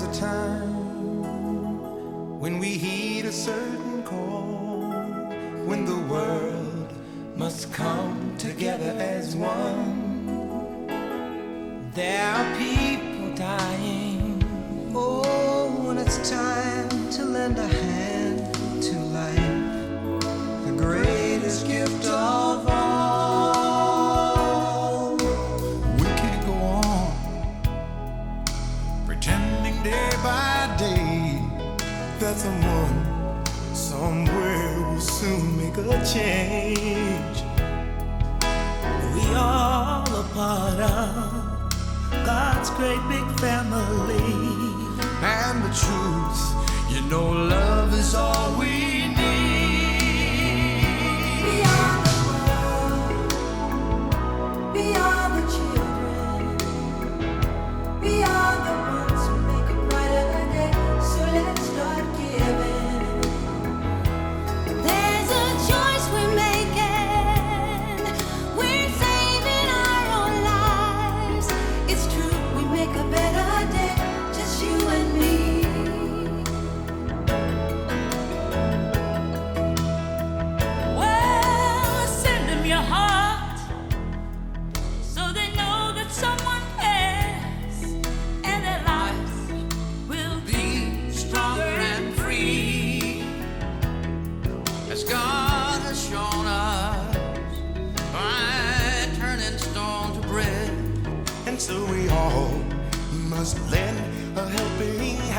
time when we heed a certain call, when the world must come together as one. There are people dying. Oh, when it's time to lend a hand to life, the greatest gift of that someone somewhere will soon make a change. We all a part of God's great big family. And the truth, you know, was lend a helping